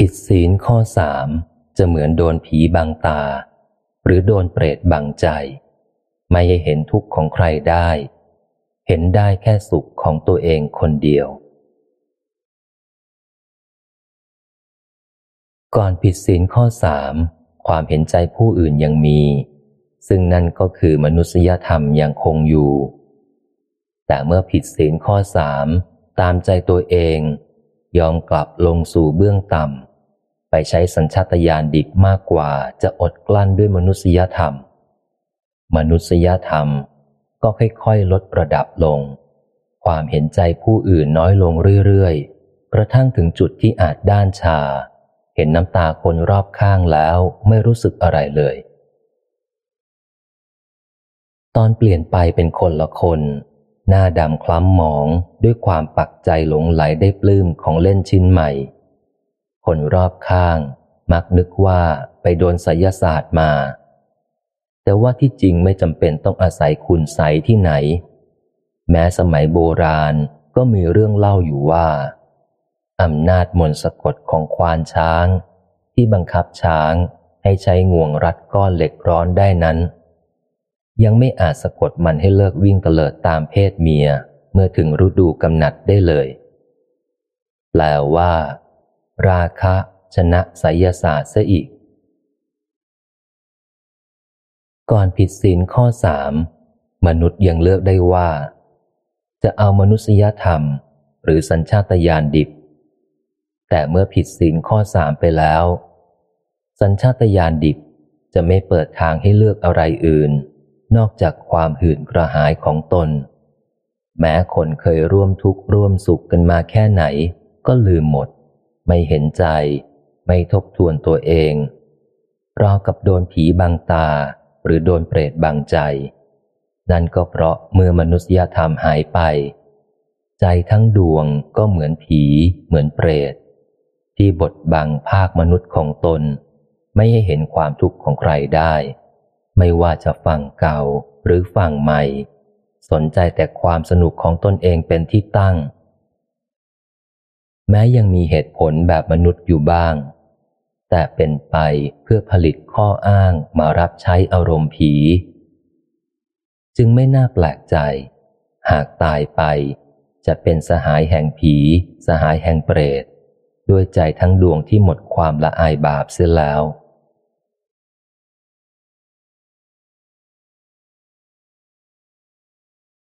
ผิดศีลข้อสามจะเหมือนโดนผีบังตา หรือโดนเปรตบังใจ ไม่ให้เห็นทุกข์ของใครได้ เห็นได้แค่สุขของตัวเองคนเดียว ก่อนผิดศีลข้อสามความเห็นใจผู้อื่นยังมี ซึ่งนั่นก็คือมนุษยธรรมยังคงอยู่ แต่เมื่อผิดศีลข้อสามตามใจตัวเอง ยอมกลับลงสู่เบื้องต่ำ ใช้สัญชาตญาณดิบมากกว่าจะอดกลั้นด้วยมนุษยธรรม มนุษยธรรมก็ค่อยๆลดระดับลง ความเห็นใจผู้อื่นน้อยลงเรื่อยๆ กระทั่งถึงจุดที่อาจด้านชา เห็นน้ำตาคนรอบข้างแล้วไม่รู้สึกอะไรเลย ตอนเปลี่ยนไปเป็นคนละคน หน้าดำคล้ำหมองด้วยความปักใจหลงไหลได้ปลื้มของเล่นชิ้นใหม่ คนรอบข้าง มักนึกว่าไปโดนไสยศาสตร์มา แต่ว่าที่จริงไม่จำเป็นต้องอาศัยคุณใสที่ไหน แม้สมัยโบราณก็มีเรื่องเล่าอยู่ว่าอำนาจมนสะกดของควานช้าง ที่บังคับช้างให้ใช้งวงรัดก้อนเหล็กร้อนได้นั้น ยังไม่อาจสะกดมันให้เลิกวิ่งเตลิดตามเพศเมียเมื่อถึงฤดูกำหนัดได้เลย แปลว่า ราคะชนะไสยศาสตร์ซะอีก ก่อนผิดศีลข้อสามมนุษย์ยังเลือกได้ว่า จะเอามนุษยธรรม หรือสัญชาตญาณดิบ แต่เมื่อผิดศีลข้อสามไปแล้ว สัญชาตญาณดิบจะไม่เปิดทางให้เลือกอะไรอื่น นอกจากความหื่นกระหายของตน แม้คนเคยร่วมทุกข์ร่วมสุขกันมาแค่ไหน ก็ลืมหมด ไม่เห็นใจ ไม่ทบทวนตัวเอง ราวกับโดนผีบังตาหรือโดนเปรตบังใจ นั่นก็เพราะเมื่อมนุษยธรรมหายไป ใจทั้งดวงก็เหมือนผี เหมือนเปรต ที่บดบังภาคมนุษย์ของตน ไม่ให้เห็นความทุกข์ของใครได้ ไม่ว่าจะฝั่งเก่าหรือฝั่งใหม่ สนใจแต่ความสนุกของตนเองเป็นที่ตั้ง แม้ยังมีเหตุผลแบบมนุษย์อยู่บ้าง แต่เป็นไปเพื่อผลิตข้ออ้างมารับใช้อารมณ์ผี จึงไม่น่าแปลกใจ หากตายไปจะเป็นสหายแห่งผี สหายแห่งเปรต ด้วยใจทั้งดวงที่หมดความละอายบาปเสียแล้ว